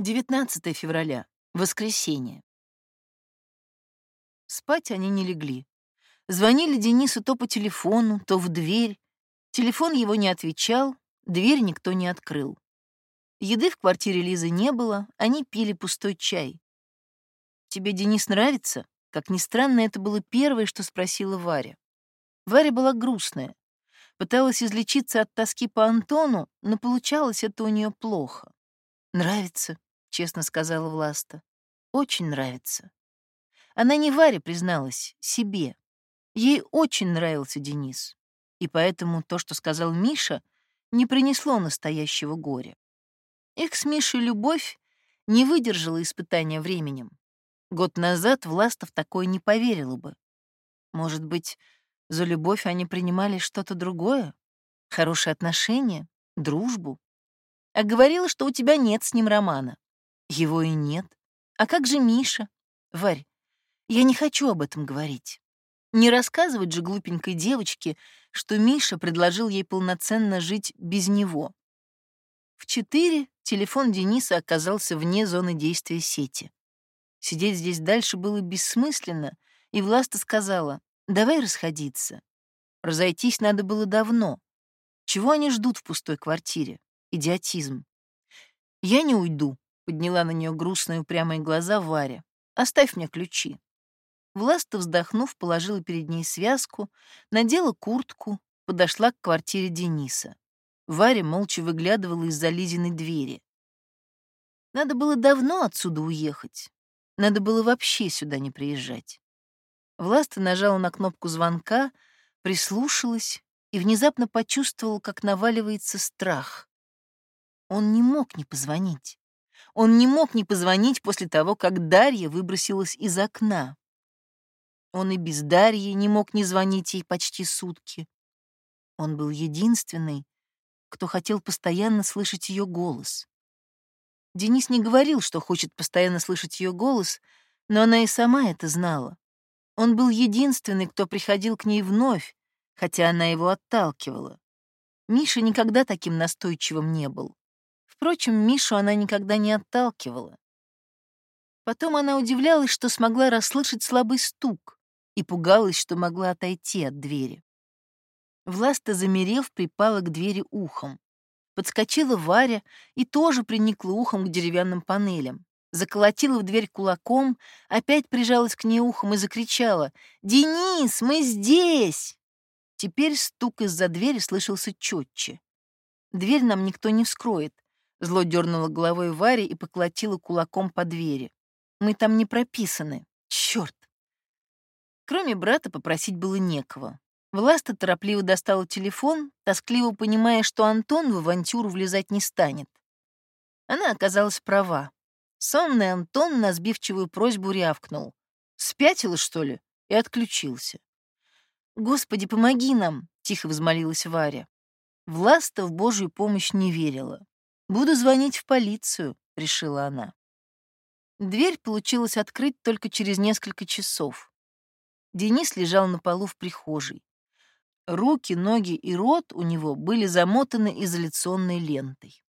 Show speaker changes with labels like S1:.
S1: 19 февраля. Воскресенье. Спать они не легли. Звонили Денису то по телефону, то в дверь. Телефон его не отвечал, дверь никто не открыл. Еды в квартире Лизы не было, они пили пустой чай. «Тебе Денис нравится?» Как ни странно, это было первое, что спросила Варя. Варя была грустная. Пыталась излечиться от тоски по Антону, но получалось это у нее плохо. «Нравится», — честно сказала Власта. «Очень нравится». Она не Варе призналась, себе. Ей очень нравился Денис. И поэтому то, что сказал Миша, не принесло настоящего горя. Их с Мишей любовь не выдержала испытания временем. Год назад Властов такое не поверила бы. Может быть, за любовь они принимали что-то другое? Хорошие отношения? Дружбу? А говорила, что у тебя нет с ним романа. Его и нет. А как же Миша? Варь, я не хочу об этом говорить. Не рассказывать же глупенькой девочке, что Миша предложил ей полноценно жить без него. В четыре телефон Дениса оказался вне зоны действия сети. Сидеть здесь дальше было бессмысленно, и Власта сказала, давай расходиться. Разойтись надо было давно. Чего они ждут в пустой квартире? Идиотизм. Я не уйду, подняла на нее грустные упрямые глаза Варя. Оставь мне ключи. Власта, вздохнув, положила перед ней связку, надела куртку, подошла к квартире Дениса. Варя молча выглядывала из-за Лизиной двери. Надо было давно отсюда уехать. Надо было вообще сюда не приезжать. Власта нажала на кнопку звонка, прислушалась и внезапно почувствовала, как наваливается страх. Он не мог не позвонить. Он не мог не позвонить после того, как Дарья выбросилась из окна. Он и без Дарьи не мог не звонить ей почти сутки. Он был единственный, кто хотел постоянно слышать ее голос. Денис не говорил, что хочет постоянно слышать ее голос, но она и сама это знала. Он был единственный, кто приходил к ней вновь, хотя она его отталкивала. Миша никогда таким настойчивым не был. Впрочем, Мишу она никогда не отталкивала. Потом она удивлялась, что смогла расслышать слабый стук, и пугалась, что могла отойти от двери. Власта, замерев, припала к двери ухом. Подскочила Варя и тоже приникла ухом к деревянным панелям. Заколотила в дверь кулаком, опять прижалась к ней ухом и закричала «Денис, мы здесь!» Теперь стук из-за двери слышался четче. «Дверь нам никто не вскроет», — зло дернула головой Варя и поколотила кулаком по двери. «Мы там не прописаны. Черт!» Кроме брата попросить было некого. Власта торопливо достала телефон, тоскливо понимая, что Антон в авантюру влезать не станет. Она оказалась права. Сонный Антон на сбивчивую просьбу рявкнул. «Спятила, что ли?» и отключился. «Господи, помоги нам!» — тихо взмолилась Варя. Власта в Божью помощь не верила. «Буду звонить в полицию», — решила она. Дверь получилось открыть только через несколько часов. Денис лежал на полу в прихожей. Руки, ноги и рот у него были замотаны изоляционной лентой.